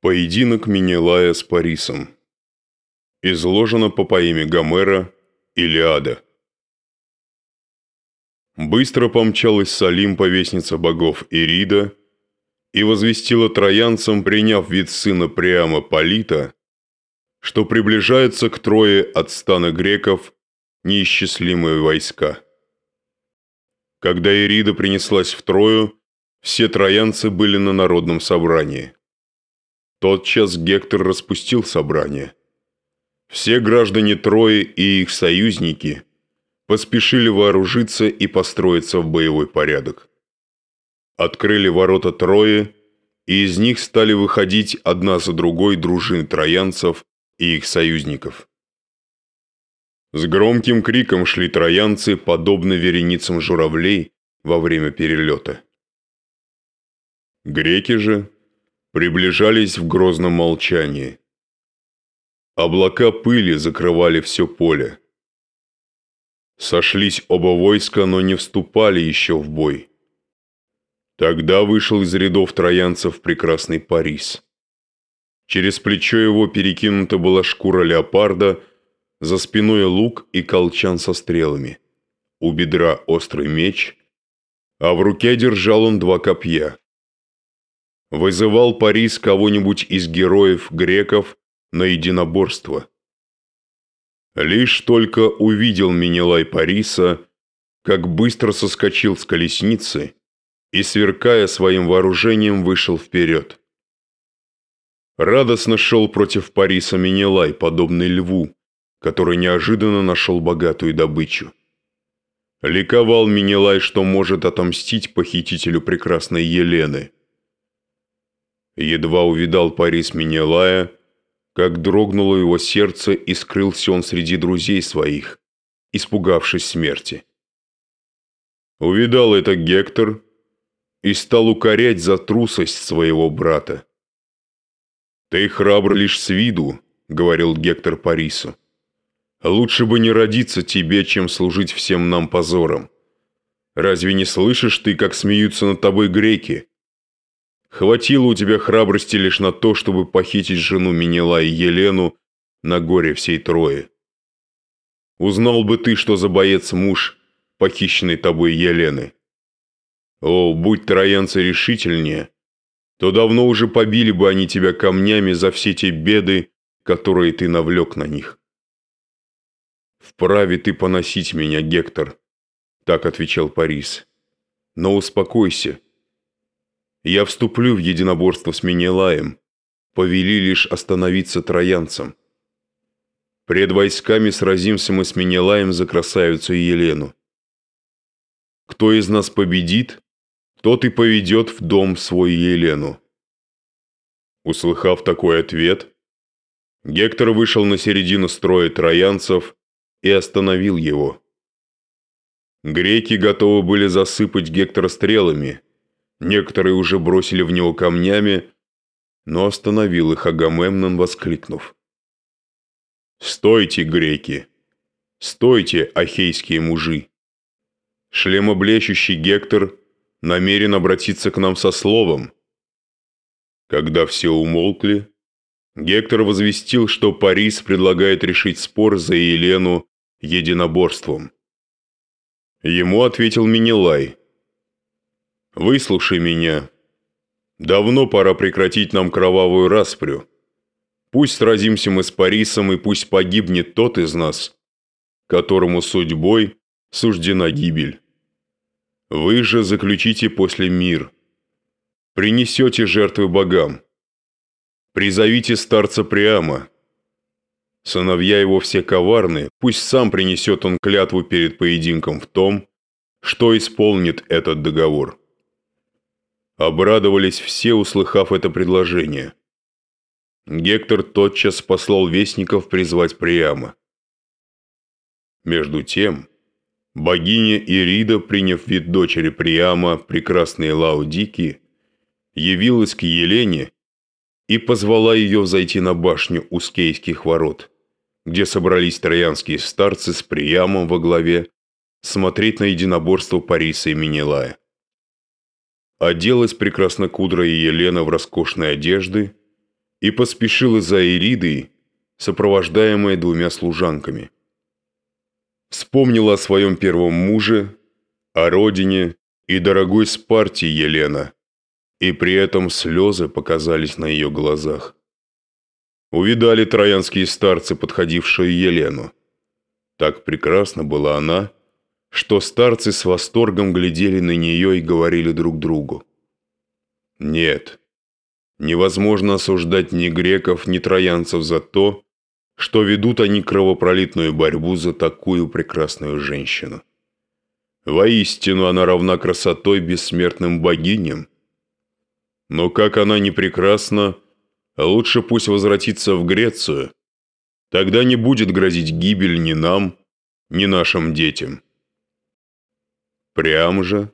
Поединок Менелая с Парисом. Изложено по поэме Гомера «Илиада». Быстро помчалась Салим, повестница богов Ирида, и возвестила троянцам, приняв вид сына Приама Полита, что приближаются к Трое от стана греков неисчислимые войска. Когда Ирида принеслась в Трою, все троянцы были на народном собрании. Тотчас Гектор распустил собрание. Все граждане Трои и их союзники поспешили вооружиться и построиться в боевой порядок. Открыли ворота Трои, и из них стали выходить одна за другой дружины троянцев и их союзников. С громким криком шли троянцы, подобно вереницам журавлей во время перелета. Греки же приближались в грозном молчании. Облака пыли закрывали все поле. Сошлись оба войска, но не вступали еще в бой. Тогда вышел из рядов троянцев прекрасный Парис. Через плечо его перекинута была шкура леопарда, за спиной лук и колчан со стрелами. У бедра острый меч, а в руке держал он два копья. Вызывал Парис кого-нибудь из героев греков на единоборство. Лишь только увидел Менелай Париса, как быстро соскочил с колесницы и, сверкая своим вооружением, вышел вперед. Радостно шел против Париса Менелай, подобный льву, который неожиданно нашел богатую добычу. Ликовал Менелай, что может отомстить похитителю прекрасной Елены – Едва увидал Парис Менелая, как дрогнуло его сердце и скрылся он среди друзей своих, испугавшись смерти. Увидал это Гектор и стал укорять за трусость своего брата. «Ты храбр лишь с виду», — говорил Гектор Парису. «Лучше бы не родиться тебе, чем служить всем нам позором. Разве не слышишь ты, как смеются над тобой греки? Хватило у тебя храбрости лишь на то, чтобы похитить жену Минела и Елену на горе всей Трои. Узнал бы ты, что за боец муж, похищенный тобой Елены. О, будь троянцы решительнее, то давно уже побили бы они тебя камнями за все те беды, которые ты навлек на них. «Вправе ты поносить меня, Гектор», — так отвечал Парис. «Но успокойся». Я вступлю в единоборство с Менелаем. Повели лишь остановиться троянцам. Пред войсками сразимся мы с Менелаем за красавицу Елену. Кто из нас победит, тот и поведет в дом свой Елену. Услыхав такой ответ, Гектор вышел на середину строя троянцев и остановил его. Греки готовы были засыпать Гектора стрелами – Некоторые уже бросили в него камнями, но остановил их Агамемнон, воскликнув. «Стойте, греки! Стойте, ахейские мужи! Шлемоблещущий Гектор намерен обратиться к нам со словом». Когда все умолкли, Гектор возвестил, что Парис предлагает решить спор за Елену единоборством. Ему ответил Минилай – Выслушай меня. Давно пора прекратить нам кровавую распрю. Пусть сразимся мы с Парисом, и пусть погибнет тот из нас, которому судьбой суждена гибель. Вы же заключите после мир. Принесете жертвы богам. Призовите старца Приама. Сыновья его все коварны, пусть сам принесет он клятву перед поединком в том, что исполнит этот договор. Обрадовались все, услыхав это предложение. Гектор тотчас послал вестников призвать Приама. Между тем, богиня Ирида, приняв вид дочери Приама, прекрасной Лаудики, явилась к Елене и позвала ее взойти на башню Ускейских ворот, где собрались троянские старцы с Приамом во главе смотреть на единоборство Париса и Менелая. Оделась прекрасно кудрая Елена в роскошные одежды и поспешила за Иридой, сопровождаемая двумя служанками. Вспомнила о своем первом муже, о родине и дорогой Спарте Елена, и при этом слезы показались на ее глазах. Увидали троянские старцы, подходившие Елену. Так прекрасна была она, что старцы с восторгом глядели на нее и говорили друг другу. Нет, невозможно осуждать ни греков, ни троянцев за то, что ведут они кровопролитную борьбу за такую прекрасную женщину. Воистину она равна красотой бессмертным богиням. Но как она не прекрасна, лучше пусть возвратится в Грецию. Тогда не будет грозить гибель ни нам, ни нашим детям. Прям же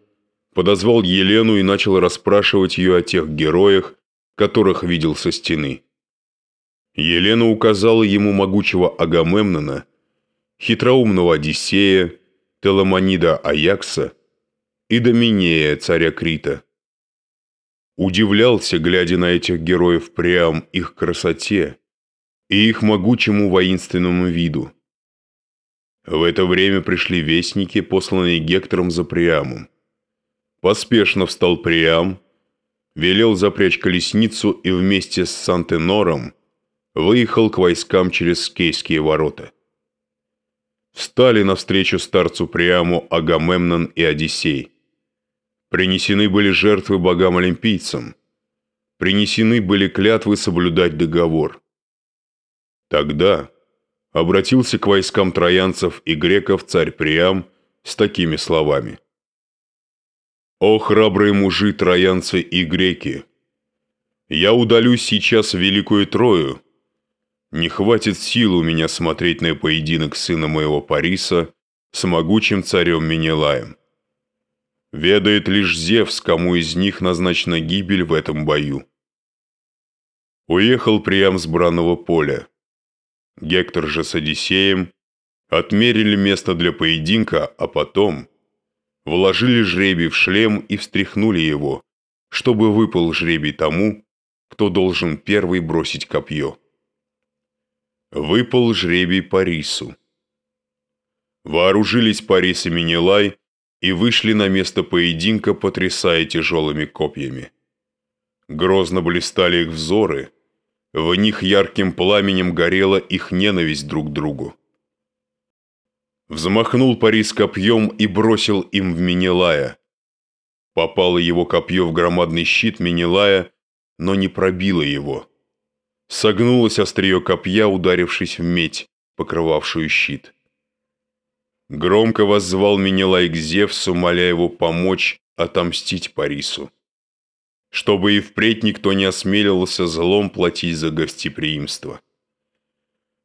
подозвал Елену и начал расспрашивать ее о тех героях, которых видел со стены. Елена указала ему могучего Агамемнона, хитроумного Одиссея, Теламонида Аякса и Доминея, царя Крита. Удивлялся, глядя на этих героев прям их красоте и их могучему воинственному виду. В это время пришли вестники, посланные Гектором за Приамом. Поспешно встал Приам, велел запрячь колесницу и вместе с Сантенором выехал к войскам через Скейские ворота. Встали навстречу старцу Приаму Агамемнон и Одиссей. Принесены были жертвы богам-олимпийцам. Принесены были клятвы соблюдать договор. Тогда обратился к войскам троянцев и греков царь Приам с такими словами. «О, храбрые мужи, троянцы и греки! Я удалюсь сейчас в Великую Трою, не хватит сил у меня смотреть на поединок сына моего Париса с могучим царем Менелаем. Ведает лишь Зевс, кому из них назначена гибель в этом бою. Уехал Приам с бранного поля. Гектор же с Одиссеем отмерили место для поединка, а потом вложили жребий в шлем и встряхнули его, чтобы выпал жребий тому, кто должен первый бросить копье. Выпал жребий Парису. Вооружились Парис и Менелай и вышли на место поединка, потрясая тяжелыми копьями. Грозно блистали их взоры, в них ярким пламенем горела их ненависть друг к другу. Взмахнул Парис копьем и бросил им в Менелая. Попало его копье в громадный щит Менелая, но не пробило его. Согнулось острие копья, ударившись в медь, покрывавшую щит. Громко воззвал Менелай к Зевсу, моля его помочь отомстить Парису. Чтобы и впредь никто не осмеливался злом платить за гостеприимство.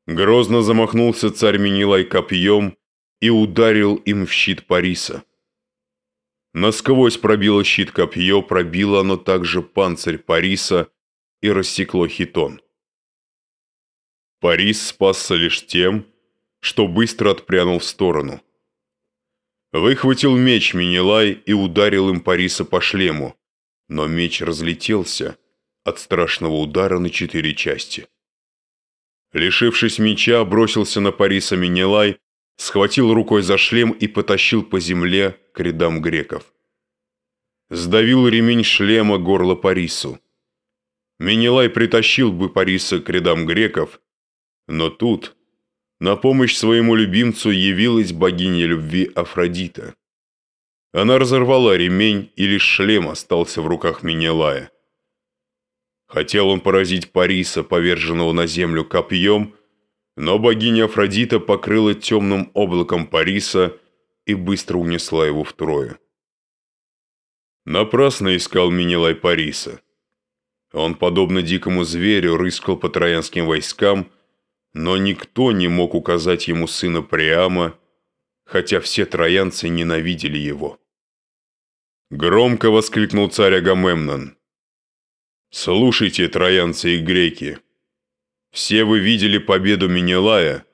Грозно замахнулся царь Менелай копьем и ударил им в щит Париса. Насквозь пробило щит копье, пробило оно также панцирь Париса и рассекло хитон. Парис спасся лишь тем, что быстро отпрянул в сторону. Выхватил меч Минилай и ударил им Париса по шлему, но меч разлетелся от страшного удара на четыре части. Лишившись меча, бросился на Париса Минилай, схватил рукой за шлем и потащил по земле к рядам греков. Сдавил ремень шлема горло Парису. Минилай притащил бы Париса к рядам греков, но тут на помощь своему любимцу явилась богиня любви Афродита. Она разорвала ремень, и лишь шлем остался в руках Менелая. Хотел он поразить Париса, поверженного на землю копьем, но богиня Афродита покрыла темным облаком Париса и быстро унесла его втрое. Напрасно искал Менелай Париса. Он, подобно дикому зверю, рыскал по троянским войскам, но никто не мог указать ему сына Приама, хотя все троянцы ненавидели его. Громко воскликнул царь Агамемнон. «Слушайте, троянцы и греки, все вы видели победу Менелая.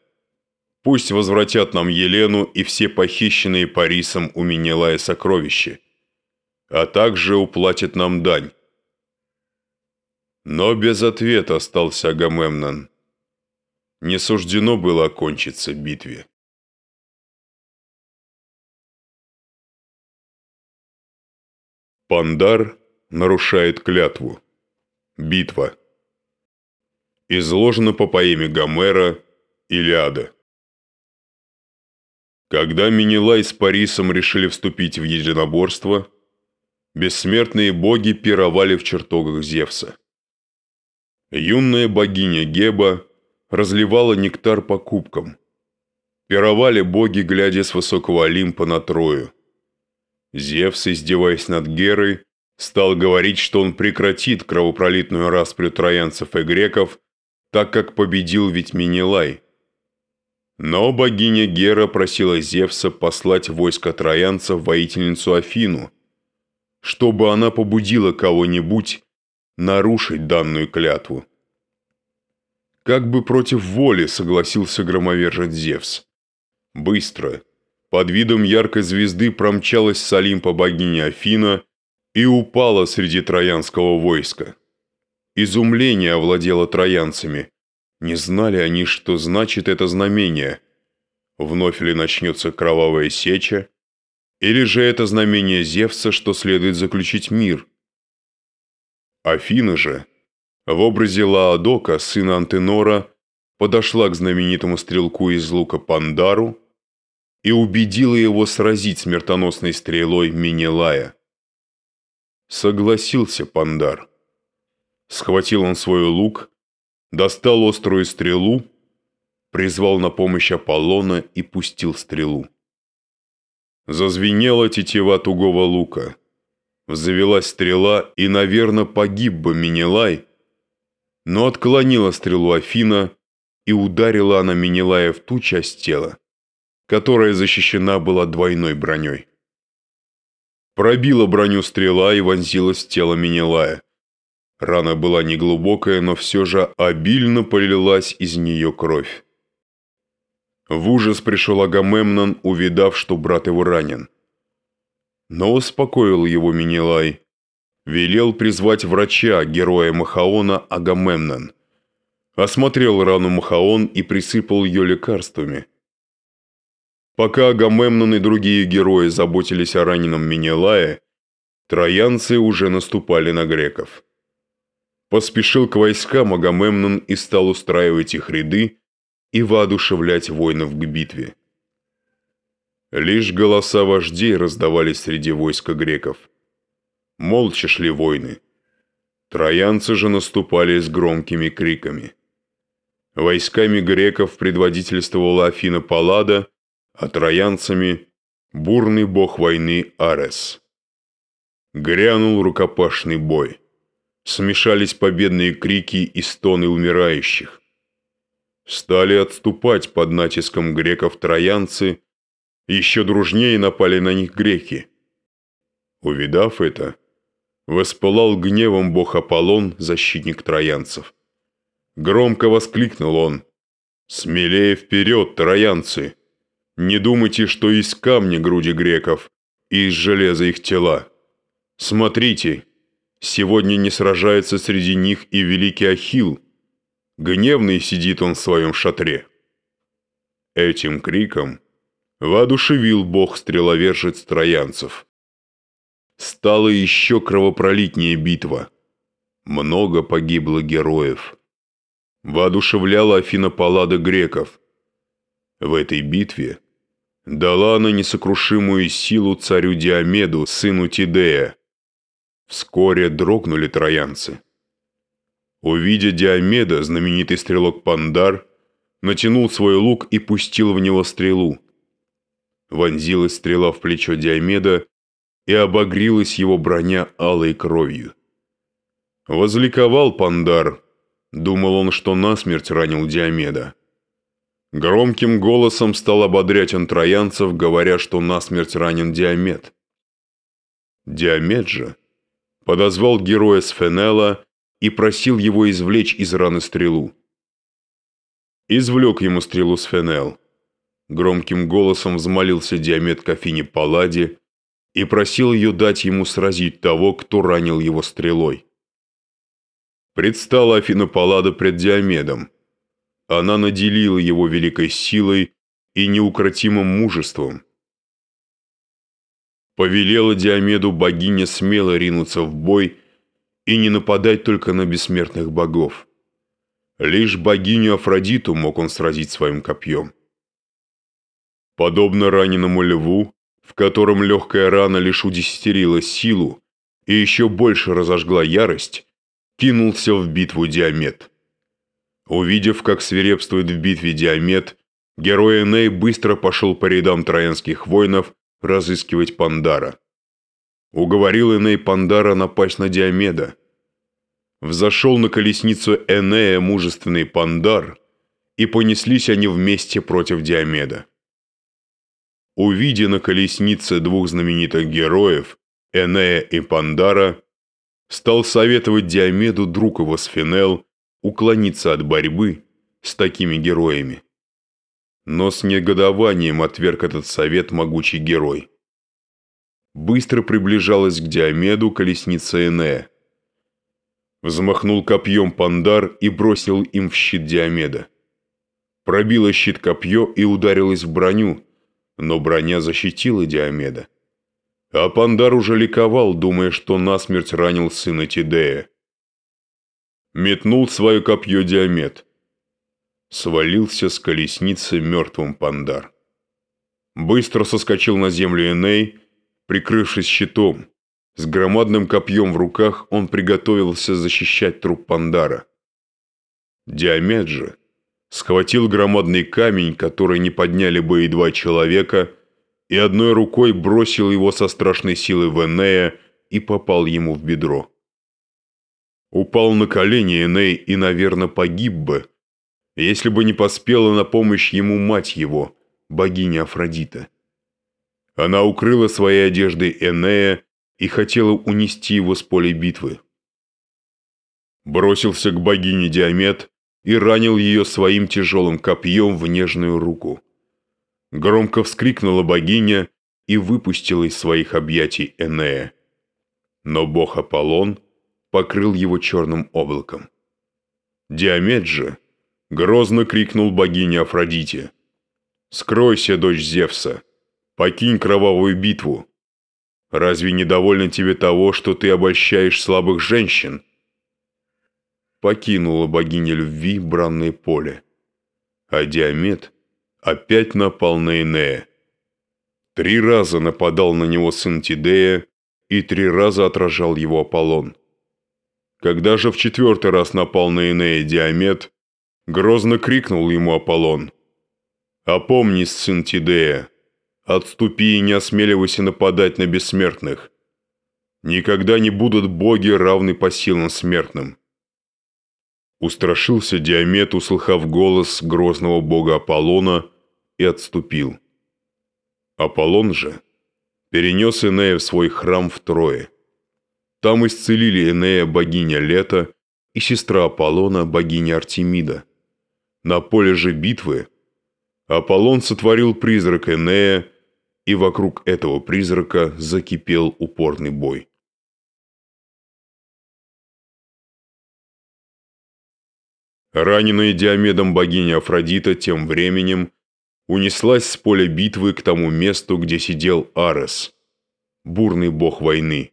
Пусть возвратят нам Елену и все похищенные Парисом у Менелая сокровища, а также уплатят нам дань. Но без ответа остался Агамемнон. Не суждено было окончиться битве. Пандар нарушает клятву. Битва. Изложено по поэме Гомера «Илиада». Когда Минилай с Парисом решили вступить в единоборство, бессмертные боги пировали в чертогах Зевса. Юная богиня Геба разливала нектар по кубкам. Пировали боги, глядя с высокого Олимпа на Трою. Зевс, издеваясь над Герой, стал говорить, что он прекратит кровопролитную распрю троянцев и греков, так как победил ведь Минилай. Но богиня Гера просила Зевса послать войско троянцев воительницу Афину, чтобы она побудила кого-нибудь нарушить данную клятву. Как бы против воли согласился громовержец Зевс. Быстро, под видом яркой звезды промчалась с Олимпа богиня Афина и упала среди троянского войска. Изумление овладело троянцами. Не знали они, что значит это знамение. Вновь ли начнется кровавая сеча, или же это знамение Зевса, что следует заключить мир – Афина же, в образе Лаодока, сына Антенора, подошла к знаменитому стрелку из лука Пандару и убедила его сразить смертоносной стрелой Минелая. Согласился Пандар. Схватил он свой лук, достал острую стрелу, призвал на помощь Аполлона и пустил стрелу. Зазвенела тетива тугого лука – Завелась стрела, и, наверное, погиб бы Минелай, но отклонила стрелу Афина, и ударила она Минелая в ту часть тела, которая защищена была двойной броней. Пробила броню стрела и вонзилась в тело Минелая. Рана была неглубокая, но все же обильно полилась из нее кровь. В ужас пришел Агамемнон, увидав, что брат его ранен. Но успокоил его Минилай. Велел призвать врача, героя Махаона Агамемнон. Осмотрел рану Махаон и присыпал ее лекарствами. Пока Агамемнон и другие герои заботились о раненом Минилае, троянцы уже наступали на греков. Поспешил к войскам Агамемнон и стал устраивать их ряды и воодушевлять воинов к битве. Лишь голоса вождей раздавались среди войска греков. Молча шли войны. Троянцы же наступали с громкими криками. Войсками греков предводительствовала Афина Паллада, а троянцами – бурный бог войны Арес. Грянул рукопашный бой. Смешались победные крики и стоны умирающих. Стали отступать под натиском греков троянцы – еще дружнее напали на них греки. Увидав это, воспылал гневом бог Аполлон, защитник троянцев. Громко воскликнул он. «Смелее вперед, троянцы! Не думайте, что из камня груди греков и из железа их тела. Смотрите, сегодня не сражается среди них и великий Ахилл. Гневный сидит он в своем шатре». Этим криком воодушевил бог-стреловержец троянцев. Стала еще кровопролитнее битва. Много погибло героев. Воодушевляла Афина Паллада греков. В этой битве дала она несокрушимую силу царю Диомеду, сыну Тидея. Вскоре дрогнули троянцы. Увидя Диомеда, знаменитый стрелок Пандар натянул свой лук и пустил в него стрелу вонзилась стрела в плечо Диомеда и обогрилась его броня алой кровью. Возликовал Пандар, думал он, что насмерть ранил Диомеда. Громким голосом стал ободрять он говоря, что насмерть ранен Диомед. Диомед же подозвал героя Сфенела и просил его извлечь из раны стрелу. Извлек ему стрелу Сфенел – Громким голосом взмолился Диамет Кофине Палладе и просил ее дать ему сразить того, кто ранил его стрелой. Предстала Афина Паллада пред Диомедом. Она наделила его великой силой и неукротимым мужеством. Повелела Диомеду богиня смело ринуться в бой и не нападать только на бессмертных богов. Лишь богиню Афродиту мог он сразить своим копьем. Подобно раненому льву, в котором легкая рана лишь удесятерила силу и еще больше разожгла ярость, кинулся в битву Диамет. Увидев, как свирепствует в битве Диамет, герой Эней быстро пошел по рядам троянских воинов разыскивать Пандара. Уговорил Эней Пандара напасть на Диомеда. Взошел на колесницу Энея мужественный Пандар, и понеслись они вместе против Диомеда. Увидя на колеснице двух знаменитых героев, Энея и Пандара, стал советовать Диомеду друг его Сфинел уклониться от борьбы с такими героями. Но с негодованием отверг этот совет могучий герой. Быстро приближалась к Диомеду колесница Энея. Взмахнул копьем Пандар и бросил им в щит Диомеда. Пробила щит копье и ударилась в броню, но броня защитила Диомеда. А Пандар уже ликовал, думая, что насмерть ранил сына Тидея. Метнул свое копье Диомед. Свалился с колесницы мертвым Пандар. Быстро соскочил на землю Эней, прикрывшись щитом. С громадным копьем в руках он приготовился защищать труп Пандара. Диомед же схватил громадный камень, который не подняли бы и два человека, и одной рукой бросил его со страшной силой в Энея и попал ему в бедро. Упал на колени Эней и, наверное, погиб бы, если бы не поспела на помощь ему мать его, богиня Афродита. Она укрыла своей одеждой Энея и хотела унести его с поля битвы. Бросился к богине Диамет и ранил ее своим тяжелым копьем в нежную руку. Громко вскрикнула богиня и выпустила из своих объятий Энея. Но бог Аполлон покрыл его черным облаком. Диамет же грозно крикнул богине Афродите. «Скройся, дочь Зевса! Покинь кровавую битву! Разве недовольно тебе того, что ты обольщаешь слабых женщин?» покинула богиня любви бранное поле. А Диамет опять напал на Энея. Три раза нападал на него сын Тидея, и три раза отражал его Аполлон. Когда же в четвертый раз напал на Энея Диамет, грозно крикнул ему Аполлон. «Опомнись, сын Тидея, отступи и не осмеливайся нападать на бессмертных. Никогда не будут боги равны по силам смертным». Устрашился Диамет, услыхав голос грозного бога Аполлона, и отступил. Аполлон же перенес Энея в свой храм втрое. Там исцелили Энея богиня Лета и сестра Аполлона богиня Артемида. На поле же битвы Аполлон сотворил призрак Энея, и вокруг этого призрака закипел упорный бой. Раненая Диомедом богиня Афродита тем временем унеслась с поля битвы к тому месту, где сидел Арес, бурный бог войны.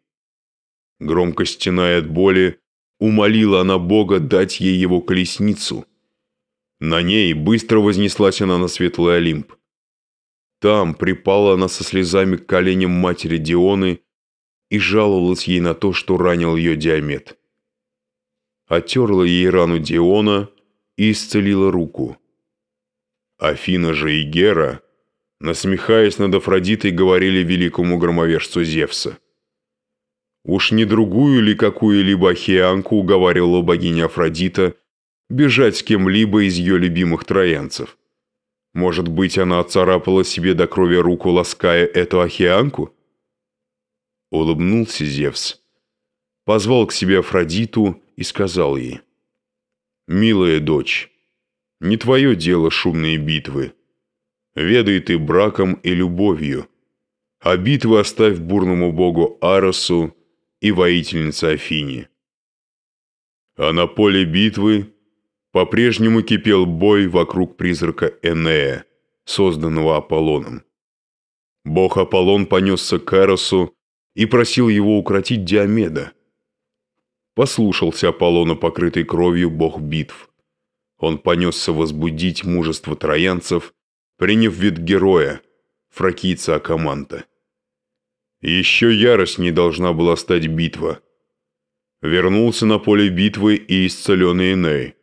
Громко стеная от боли, умолила она бога дать ей его колесницу. На ней быстро вознеслась она на светлый Олимп. Там припала она со слезами к коленям матери Дионы и жаловалась ей на то, что ранил ее Диамет отерла ей рану Диона и исцелила руку. Афина же и Гера, насмехаясь над Афродитой, говорили великому громовержцу Зевса. Уж не другую ли какую-либо ахианку уговаривала богиня Афродита бежать с кем-либо из ее любимых троянцев? Может быть, она отцарапала себе до крови руку, лаская эту ахианку? Улыбнулся Зевс, позвал к себе Афродиту и сказал ей, «Милая дочь, не твое дело шумные битвы. Ведай ты браком и любовью, а битвы оставь бурному богу Аросу и воительнице Афине. А на поле битвы по-прежнему кипел бой вокруг призрака Энея, созданного Аполлоном. Бог Аполлон понесся к Эросу и просил его укротить Диомеда. Послушался Аполлона, покрытый кровью бог битв. Он понесся возбудить мужество троянцев, приняв вид героя, фракийца Акаманта. Еще ярость не должна была стать битва. Вернулся на поле битвы и исцеленный Эней.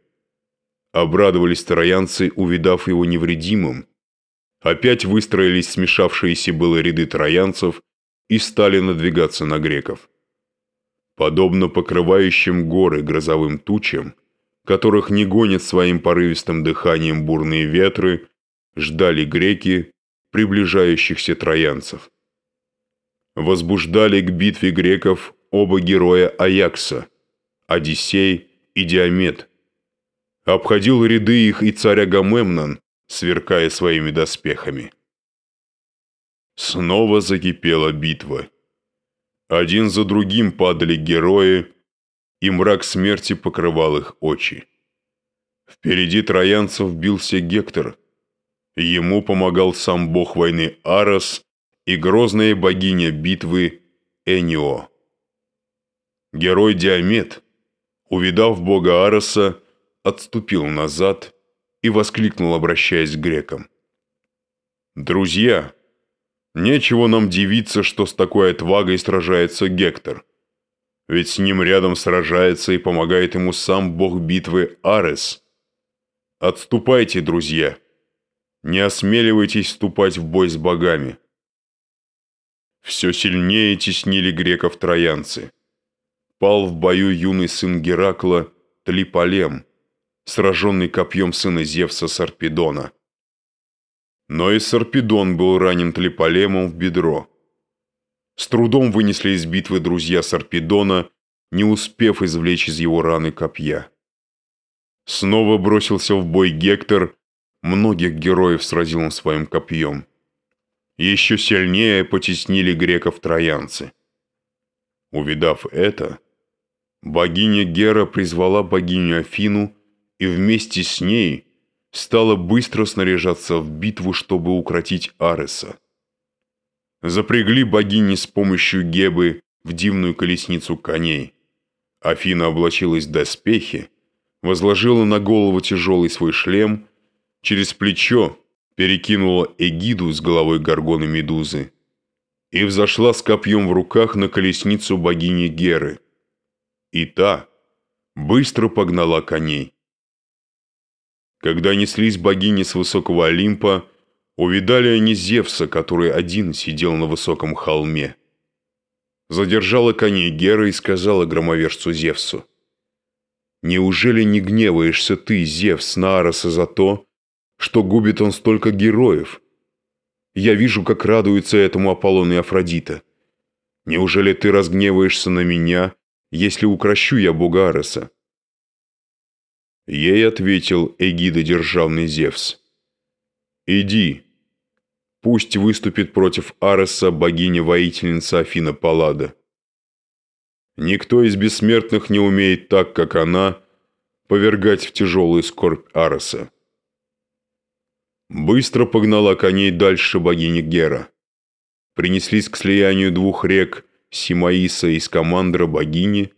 Обрадовались троянцы, увидав его невредимым. Опять выстроились смешавшиеся было ряды троянцев и стали надвигаться на греков. Подобно покрывающим горы грозовым тучам, которых не гонят своим порывистым дыханием бурные ветры, ждали греки приближающихся троянцев. Возбуждали к битве греков оба героя Аякса, Одиссей и Диамет. Обходил ряды их и царь Агамемнон, сверкая своими доспехами. Снова закипела битва. Один за другим падали герои, и мрак смерти покрывал их очи. Впереди троянцев бился Гектор. Ему помогал сам бог войны Арос и грозная богиня битвы Энио. Герой Диамет, увидав бога Ароса, отступил назад и воскликнул, обращаясь к грекам. «Друзья!» Нечего нам дивиться, что с такой отвагой сражается Гектор. Ведь с ним рядом сражается и помогает ему сам бог битвы Арес. Отступайте, друзья. Не осмеливайтесь вступать в бой с богами. Все сильнее теснили греков троянцы. Пал в бою юный сын Геракла Тлиполем, сраженный копьем сына Зевса Сарпедона. Но и Сарпедон был ранен Тлеполемом в бедро. С трудом вынесли из битвы друзья Сарпедона, не успев извлечь из его раны копья. Снова бросился в бой Гектор, многих героев сразил он своим копьем. Еще сильнее потеснили греков троянцы. Увидав это, богиня Гера призвала богиню Афину и вместе с ней – стала быстро снаряжаться в битву, чтобы укротить Ареса. Запрягли богини с помощью Гебы в дивную колесницу коней. Афина облачилась в доспехи, возложила на голову тяжелый свой шлем, через плечо перекинула эгиду с головой горгоны Медузы и взошла с копьем в руках на колесницу богини Геры. И та быстро погнала коней. Когда неслись богини с высокого Олимпа, увидали они Зевса, который один сидел на высоком холме. Задержала коней Гера и сказала громовержцу Зевсу, «Неужели не гневаешься ты, Зевс, на Ароса за то, что губит он столько героев? Я вижу, как радуются этому Аполлон и Афродита. Неужели ты разгневаешься на меня, если укращу я бога Ароса?» Ей ответил эгидодержавный Зевс. «Иди, пусть выступит против Ареса богиня-воительница Афина Паллада. Никто из бессмертных не умеет так, как она, повергать в тяжелую скорбь Ареса. Быстро погнала коней дальше богиня Гера. Принеслись к слиянию двух рек Симаиса и Скамандра богини,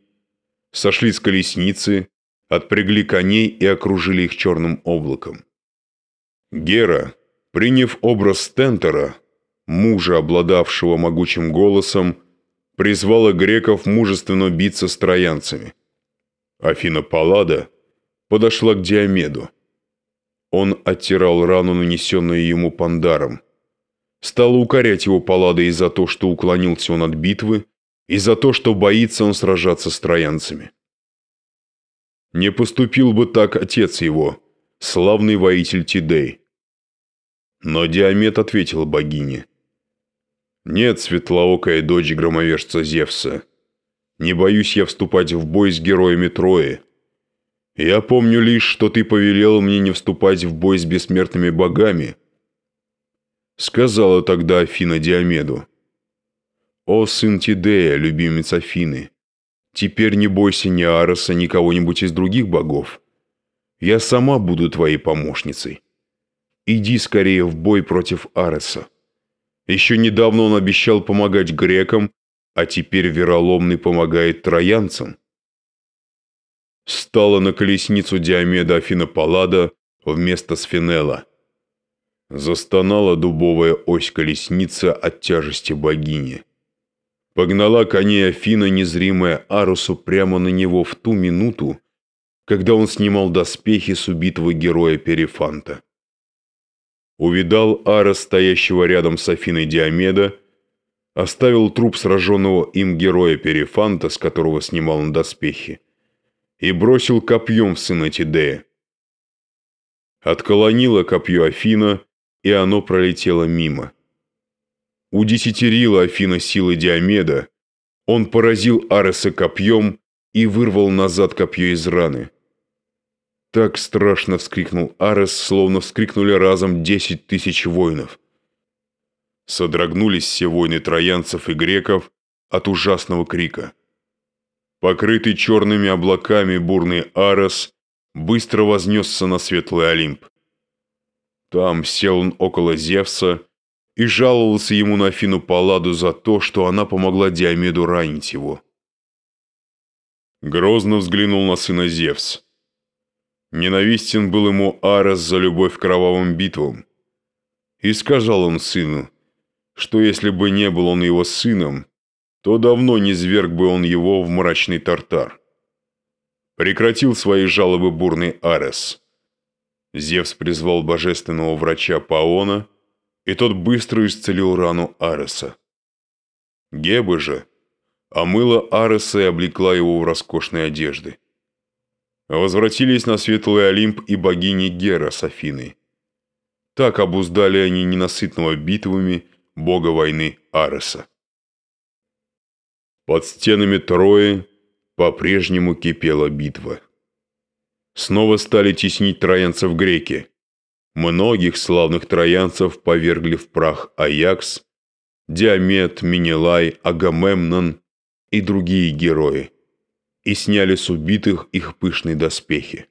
сошли с колесницы, отпрягли коней и окружили их черным облаком. Гера, приняв образ Стентера, мужа, обладавшего могучим голосом, призвала греков мужественно биться с троянцами. Афина Паллада подошла к Диомеду. Он оттирал рану, нанесенную ему пандаром. Стала укорять его Паллада и за то, что уклонился он от битвы, и за то, что боится он сражаться с троянцами. Не поступил бы так отец его, славный воитель Тидей. Но Диамет ответил богине. «Нет, светлоокая дочь громовержца Зевса, не боюсь я вступать в бой с героями Трои. Я помню лишь, что ты повелел мне не вступать в бой с бессмертными богами». Сказала тогда Афина Диомеду. «О сын Тидея, любимец Афины, теперь не бойся ни Ареса, ни кого-нибудь из других богов. Я сама буду твоей помощницей. Иди скорее в бой против Ареса. Еще недавно он обещал помогать грекам, а теперь вероломный помогает троянцам. Стала на колесницу Диомеда Афина Паллада вместо Сфинела. Застонала дубовая ось колесницы от тяжести богини. Погнала коней Афина, незримая Арусу, прямо на него в ту минуту, когда он снимал доспехи с убитого героя Перифанта. Увидал Ара, стоящего рядом с Афиной Диомеда, оставил труп сраженного им героя Перифанта, с которого снимал он доспехи, и бросил копьем в сына Тидея. Отколонила копье Афина, и оно пролетело мимо. Удесятерила Афина силы Диомеда, он поразил Ареса копьем и вырвал назад копье из раны. Так страшно вскрикнул Арес, словно вскрикнули разом десять тысяч воинов. Содрогнулись все воины троянцев и греков от ужасного крика. Покрытый черными облаками бурный Арес быстро вознесся на светлый Олимп. Там сел он около Зевса и жаловался ему на Афину Палладу за то, что она помогла Диомеду ранить его. Грозно взглянул на сына Зевс. Ненавистен был ему Арес за любовь к кровавым битвам. И сказал он сыну, что если бы не был он его сыном, то давно не зверг бы он его в мрачный тартар. Прекратил свои жалобы бурный Арес. Зевс призвал божественного врача Паона, и тот быстро исцелил рану Ареса. Геба же омыла Ареса и облекла его в роскошные одежды. Возвратились на светлый Олимп и богини Гера с Афиной. Так обуздали они ненасытного битвами бога войны Ареса. Под стенами Трои по-прежнему кипела битва. Снова стали теснить троянцев греки. Многих славных троянцев повергли в прах Аякс, Диамет, Минилай, Агамемнон и другие герои и сняли с убитых их пышные доспехи.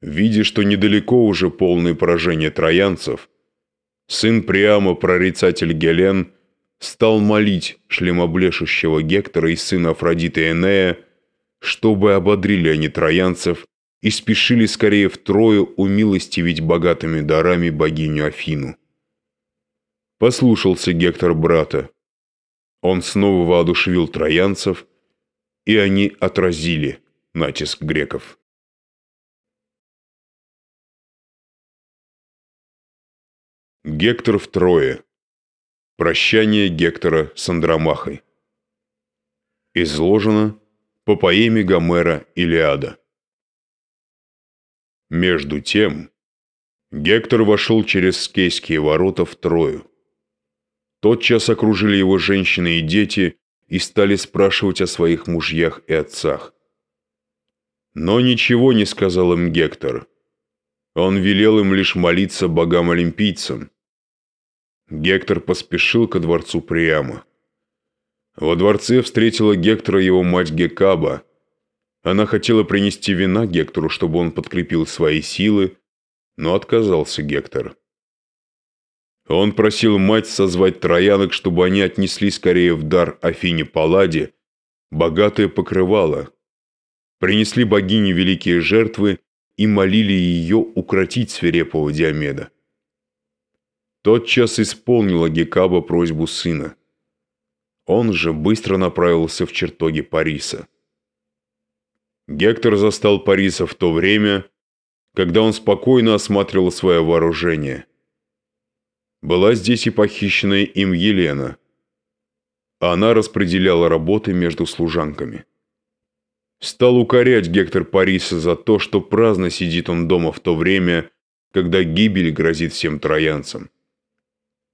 Видя, что недалеко уже полное поражение троянцев, сын Приама, прорицатель Гелен, стал молить шлемоблешущего Гектора и сына Афродиты Энея, чтобы ободрили они троянцев и спешили скорее втрое умилостивить богатыми дарами богиню Афину. Послушался Гектор брата. Он снова воодушевил троянцев – и они отразили натиск греков. Гектор втрое. Прощание Гектора с Андромахой. Изложено по поэме Гомера «Илиада». Между тем, Гектор вошел через скейские ворота в Трою. Тотчас окружили его женщины и дети, и стали спрашивать о своих мужьях и отцах. Но ничего не сказал им Гектор. Он велел им лишь молиться богам-олимпийцам. Гектор поспешил ко дворцу Приама. Во дворце встретила Гектора его мать Гекаба. Она хотела принести вина Гектору, чтобы он подкрепил свои силы, но отказался Гектор. Он просил мать созвать троянок, чтобы они отнесли скорее в дар Афине Палладе богатое покрывало. Принесли богине великие жертвы и молили ее укротить свирепого Диомеда. Тотчас исполнила Гекаба просьбу сына. Он же быстро направился в чертоги Париса. Гектор застал Париса в то время, когда он спокойно осматривал свое вооружение – была здесь и похищенная им Елена. Она распределяла работы между служанками. Стал укорять Гектор Париса за то, что праздно сидит он дома в то время, когда гибель грозит всем троянцам.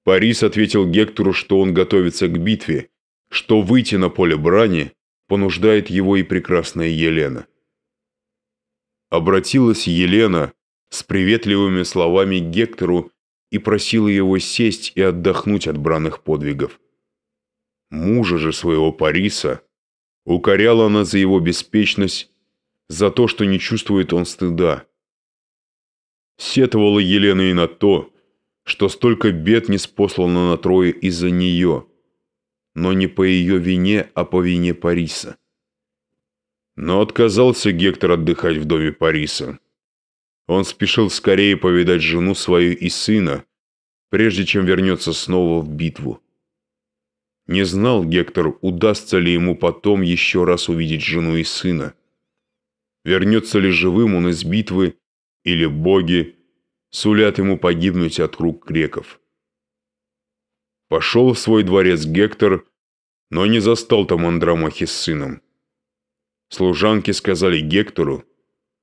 Парис ответил Гектору, что он готовится к битве, что выйти на поле брани понуждает его и прекрасная Елена. Обратилась Елена с приветливыми словами к Гектору и просила его сесть и отдохнуть от бранных подвигов. Мужа же своего Париса Укоряла она за его беспечность, за то, что не чувствует он стыда. Сетовала Елена и на то, что столько бед не спослано на Трое из-за нее, но не по ее вине, а по вине Париса. Но отказался Гектор отдыхать в доме Париса. Он спешил скорее повидать жену свою и сына, прежде чем вернется снова в битву. Не знал Гектор, удастся ли ему потом еще раз увидеть жену и сына. Вернется ли живым он из битвы, или боги сулят ему погибнуть от рук греков. Пошел в свой дворец Гектор, но не застал там Андромахи с сыном. Служанки сказали Гектору,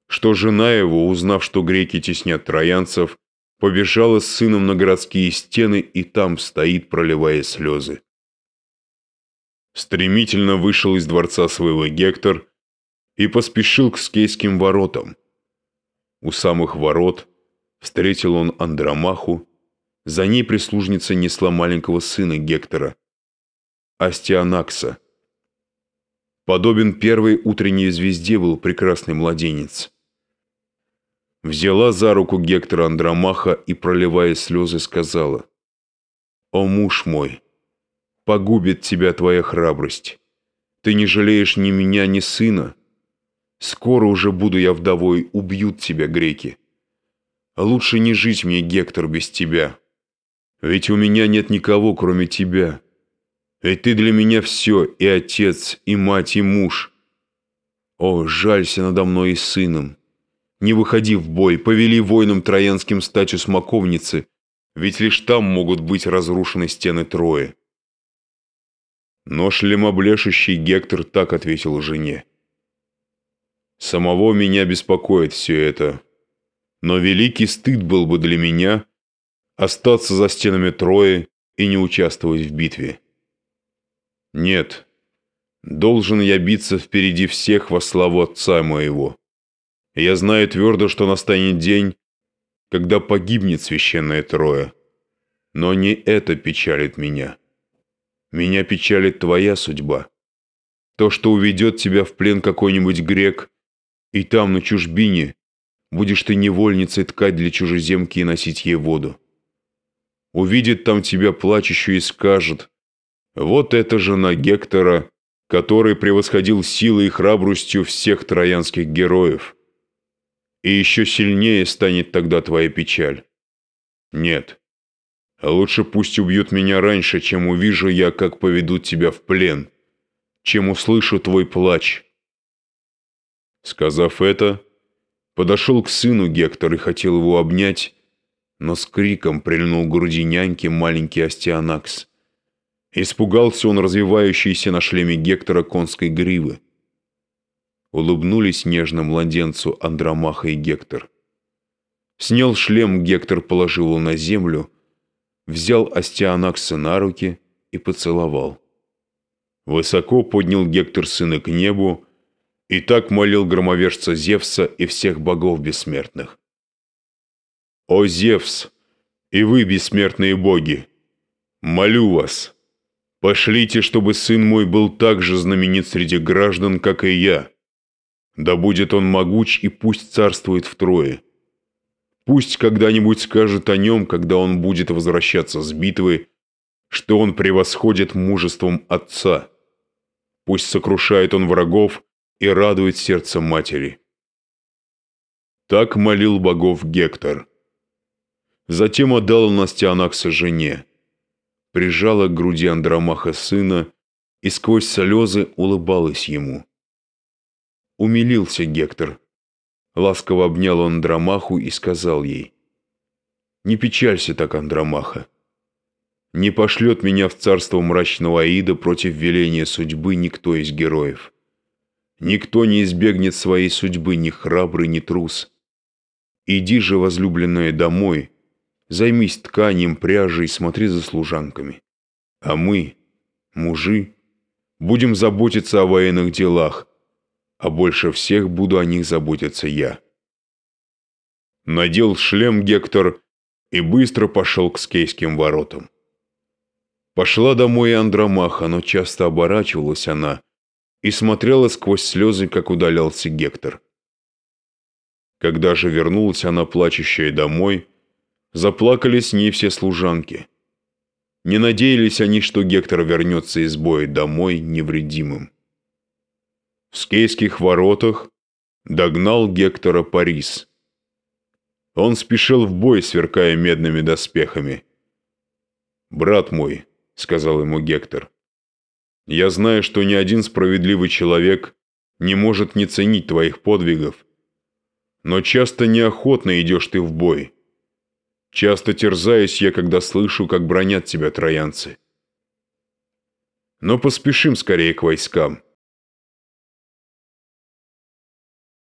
что жена его, узнав, что греки теснят троянцев, побежала с сыном на городские стены и там стоит, проливая слезы. Стремительно вышел из дворца своего Гектор и поспешил к скейским воротам. У самых ворот встретил он Андромаху, за ней прислужница несла маленького сына Гектора, Астианакса. Подобен первой утренней звезде был прекрасный младенец. Взяла за руку Гектора Андромаха и, проливая слезы, сказала, «О муж мой, погубит тебя твоя храбрость. Ты не жалеешь ни меня, ни сына. Скоро уже буду я вдовой, убьют тебя греки. Лучше не жить мне, Гектор, без тебя. Ведь у меня нет никого, кроме тебя. Ведь ты для меня все, и отец, и мать, и муж. О, жалься надо мной и сыном. Не выходи в бой, повели воинам троянским стать у смоковницы, ведь лишь там могут быть разрушены стены Трои. Но шлемоблешущий Гектор так ответил жене. «Самого меня беспокоит все это, но великий стыд был бы для меня остаться за стенами Трои и не участвовать в битве. Нет, должен я биться впереди всех во славу отца моего. Я знаю твердо, что настанет день, когда погибнет священная Троя. Но не это печалит меня. Меня печалит твоя судьба. То, что уведет тебя в плен какой-нибудь грек, и там, на чужбине, будешь ты невольницей ткать для чужеземки и носить ей воду. Увидит там тебя плачущую и скажет, вот эта жена Гектора, который превосходил силой и храбростью всех троянских героев. И еще сильнее станет тогда твоя печаль. Нет, Лучше пусть убьют меня раньше, чем увижу я, как поведут тебя в плен, чем услышу твой плач». Сказав это, подошел к сыну Гектор и хотел его обнять, но с криком прильнул к груди няньки маленький Астианакс. Испугался он развивающейся на шлеме Гектора конской гривы. Улыбнулись нежно младенцу Андромаха и Гектор. Снял шлем Гектор, положил его на землю — взял Астианакса на руки и поцеловал. Высоко поднял Гектор сына к небу и так молил громовержца Зевса и всех богов бессмертных. «О Зевс, и вы, бессмертные боги, молю вас, пошлите, чтобы сын мой был так же знаменит среди граждан, как и я. Да будет он могуч и пусть царствует втрое. Пусть когда-нибудь скажет о нем, когда он будет возвращаться с битвы, что он превосходит мужеством отца. Пусть сокрушает он врагов и радует сердце матери. Так молил богов Гектор. Затем отдал он Астианакса жене, прижала к груди Андромаха сына и сквозь слезы улыбалась ему. Умилился Гектор – Ласково обнял он Андромаху и сказал ей, «Не печалься так, Андромаха. Не пошлет меня в царство мрачного Аида против веления судьбы никто из героев. Никто не избегнет своей судьбы, ни храбрый, ни трус. Иди же, возлюбленная, домой, займись тканием, пряжей, смотри за служанками. А мы, мужи, будем заботиться о военных делах, а больше всех буду о них заботиться я. Надел шлем Гектор и быстро пошел к скейским воротам. Пошла домой Андромаха, но часто оборачивалась она, и смотрела сквозь слезы, как удалялся Гектор. Когда же вернулась она, плачущая, домой, заплакали с ней все служанки. Не надеялись они, что Гектор вернется из боя домой невредимым. В скейских воротах догнал Гектора Парис. Он спешил в бой, сверкая медными доспехами. «Брат мой», — сказал ему Гектор, — «я знаю, что ни один справедливый человек не может не ценить твоих подвигов, но часто неохотно идешь ты в бой. Часто терзаюсь я, когда слышу, как бронят тебя троянцы. Но поспешим скорее к войскам.